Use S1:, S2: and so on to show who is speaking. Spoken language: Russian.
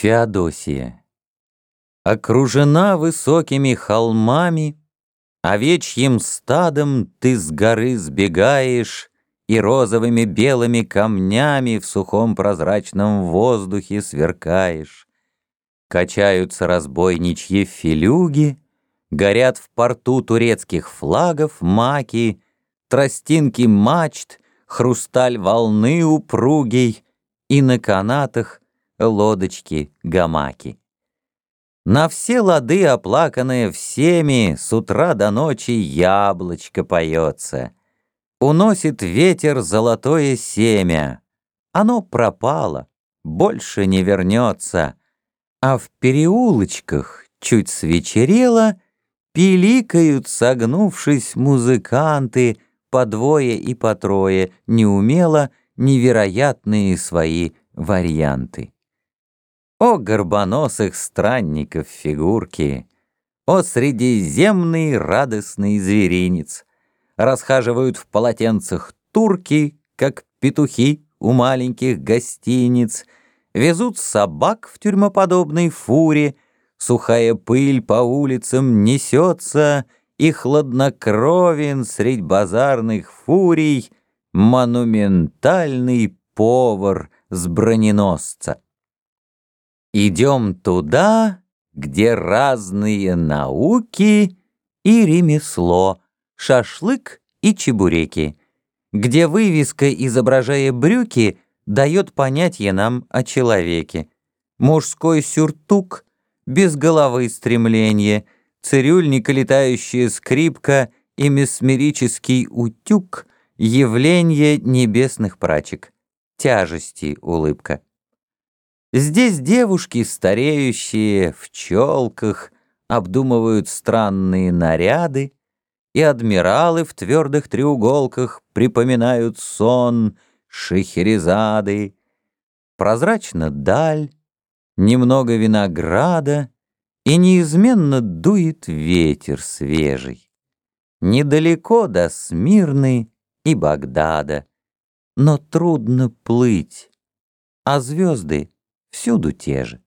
S1: Феодосия Окружена высокими холмами, Овечьим стадом ты с горы сбегаешь И розовыми белыми камнями В сухом прозрачном воздухе сверкаешь. Качаются разбойничьи филюги, Горят в порту турецких флагов маки, Тростинки мачт, хрусталь волны упругий, И на канатах — лодочки, гамаки. На все лады, оплаканные всеми, С утра до ночи яблочко поется. Уносит ветер золотое семя. Оно пропало, больше не вернется. А в переулочках чуть свечерело, Пиликают, согнувшись, музыканты, По двое и по трое, неумело, Невероятные свои варианты. О горбоносых странников фигурки! О средиземный радостный зверинец! Расхаживают в полотенцах турки, как петухи у маленьких гостиниц, Везут собак в тюрьмоподобной фуре, Сухая пыль по улицам несется, И хладнокровен средь базарных фурий Монументальный повар с броненосца. Идем туда, где разные науки и ремесло, шашлык и чебуреки, где вывеска, изображая брюки, дает понятие нам о человеке. Мужской сюртук, без головы стремление, цирюльника летающая скрипка и месмерический утюг — явление небесных прачек, тяжести улыбка. Здесь девушки, стареющие, в челках, обдумывают странные наряды, и адмиралы в твердых треуголках припоминают сон Шехерезады. Прозрачно даль, немного винограда, и неизменно дует ветер свежий. Недалеко до Смирны и Багдада, но трудно плыть, а звезды — всюду те же.